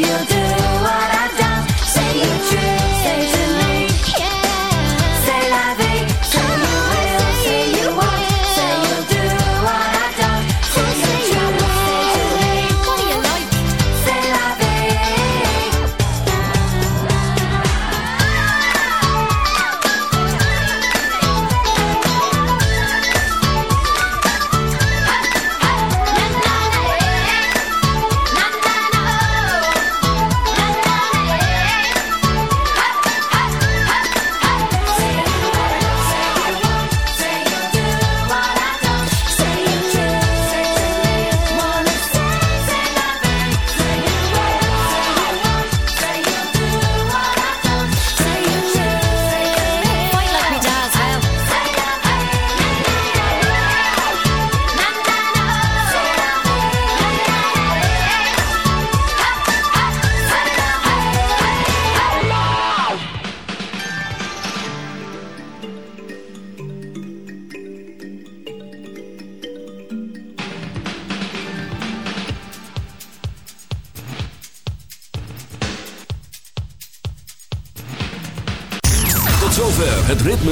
you do.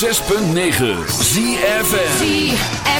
106.9 ZFM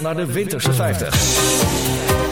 naar de Winterse 50.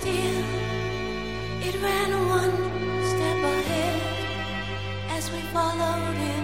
still. It ran one step ahead as we followed him.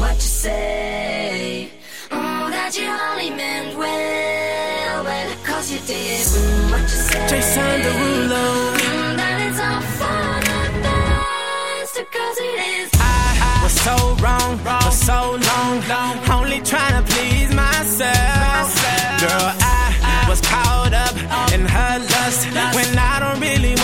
What you say? Oh, that you only meant well, well, cause you did. What you say? Mm, that it's all for the best, 'cause it is. I, was so wrong, for so long, only trying to please myself. Girl, I, was caught up in her lust when I don't really.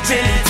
content.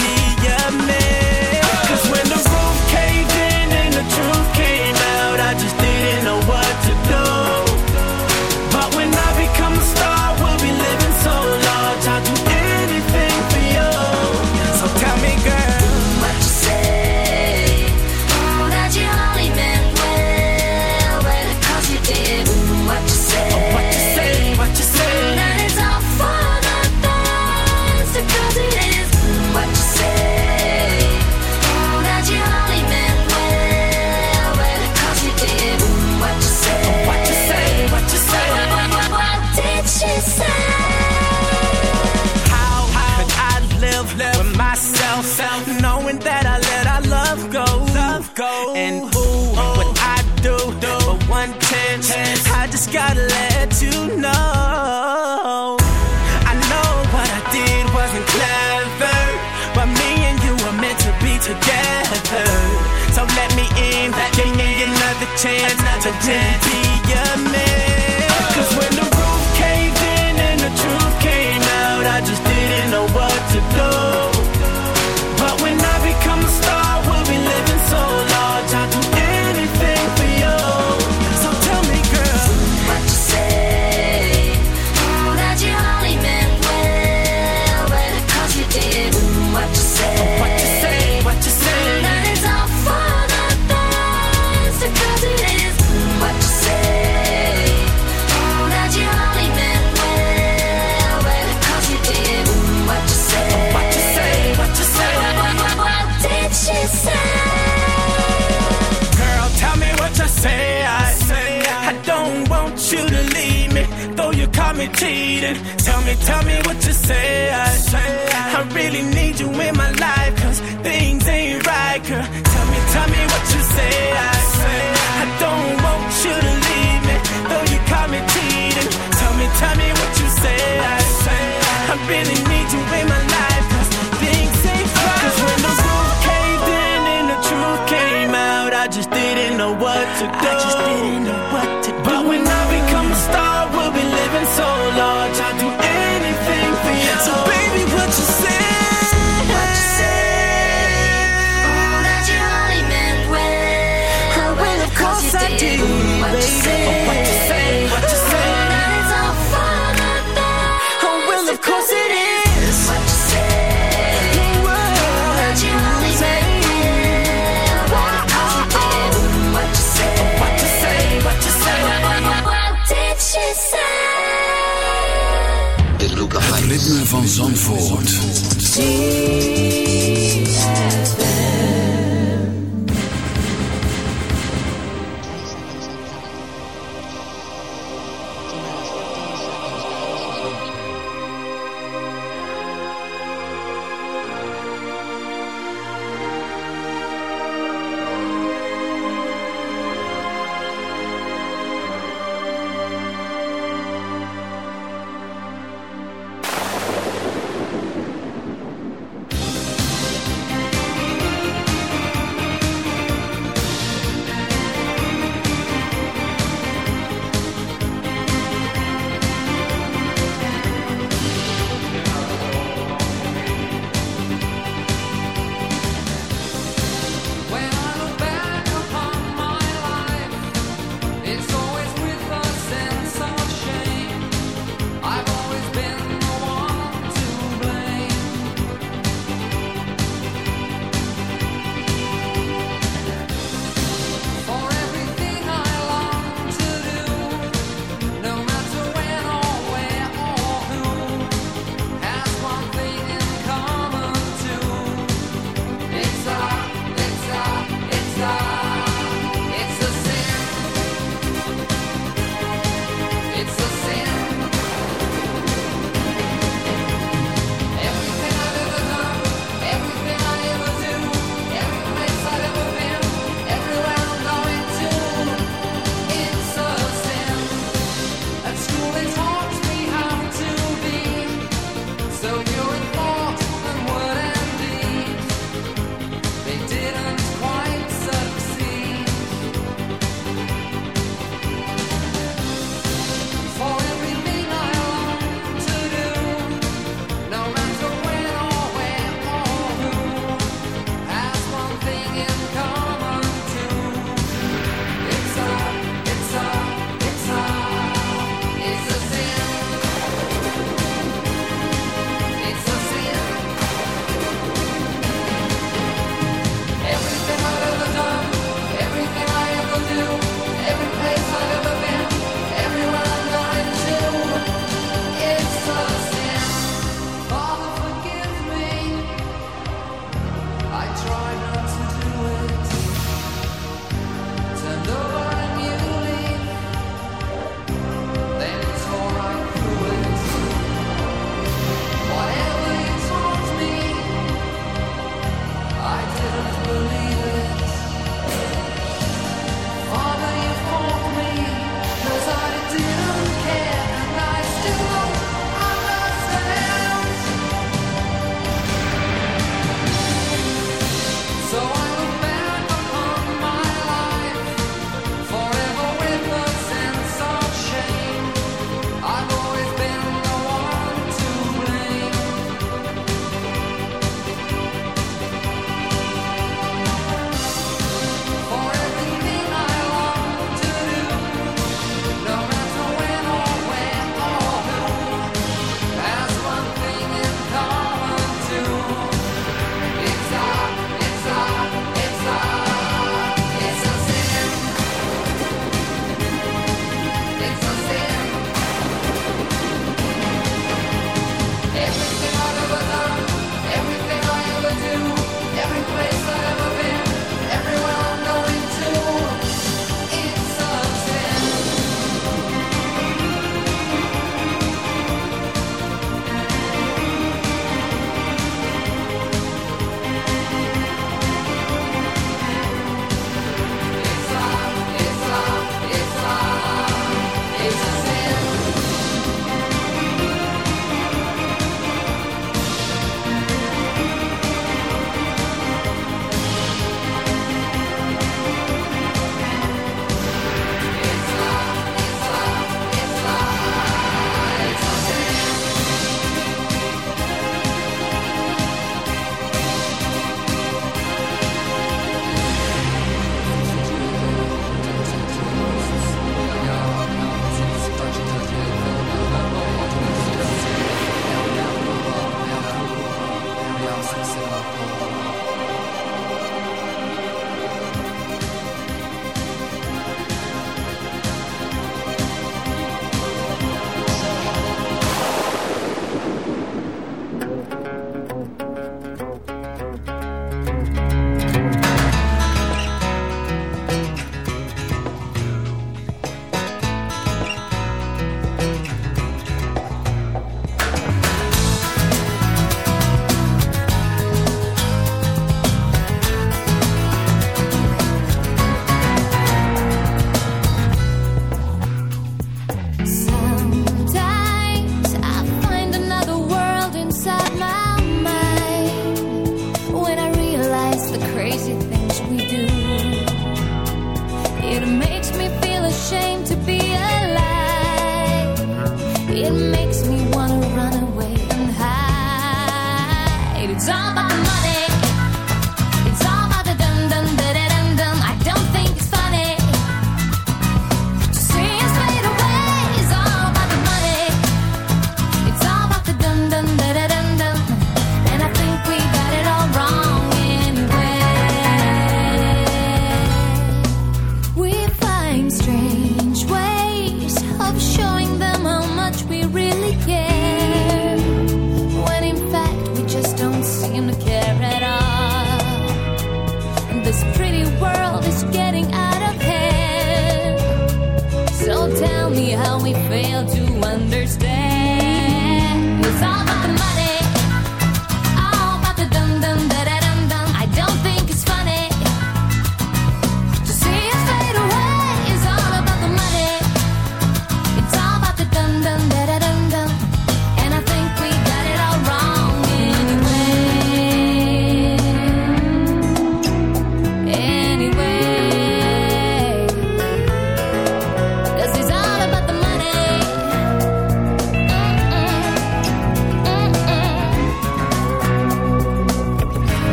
Somebody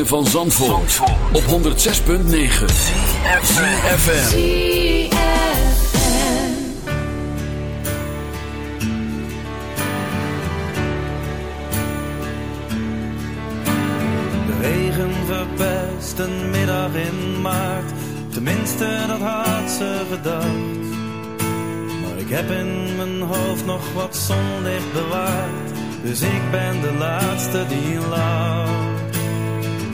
van Zandvoort, op 106.9 CFFM De regen verpest een middag in maart. Tenminste, dat had ze gedacht. Maar ik heb in mijn hoofd nog wat zonlicht bewaard. Dus ik ben de laatste die lacht.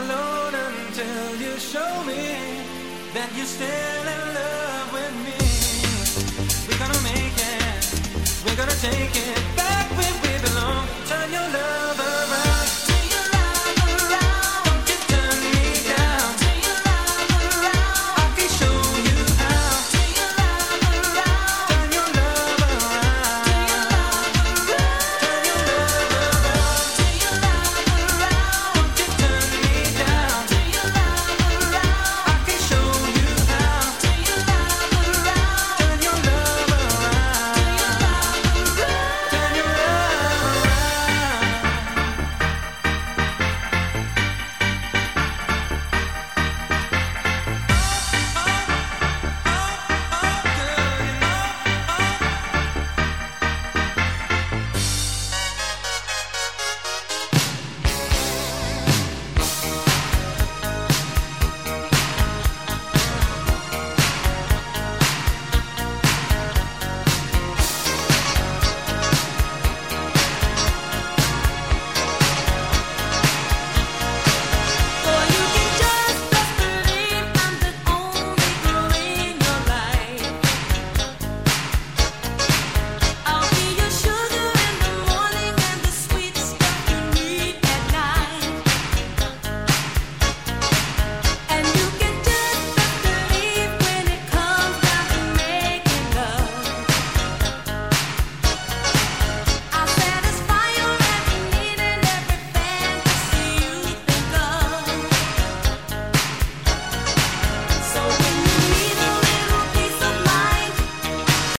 Alone until you show me that you're still in love with me. We're gonna make it, we're gonna take it back.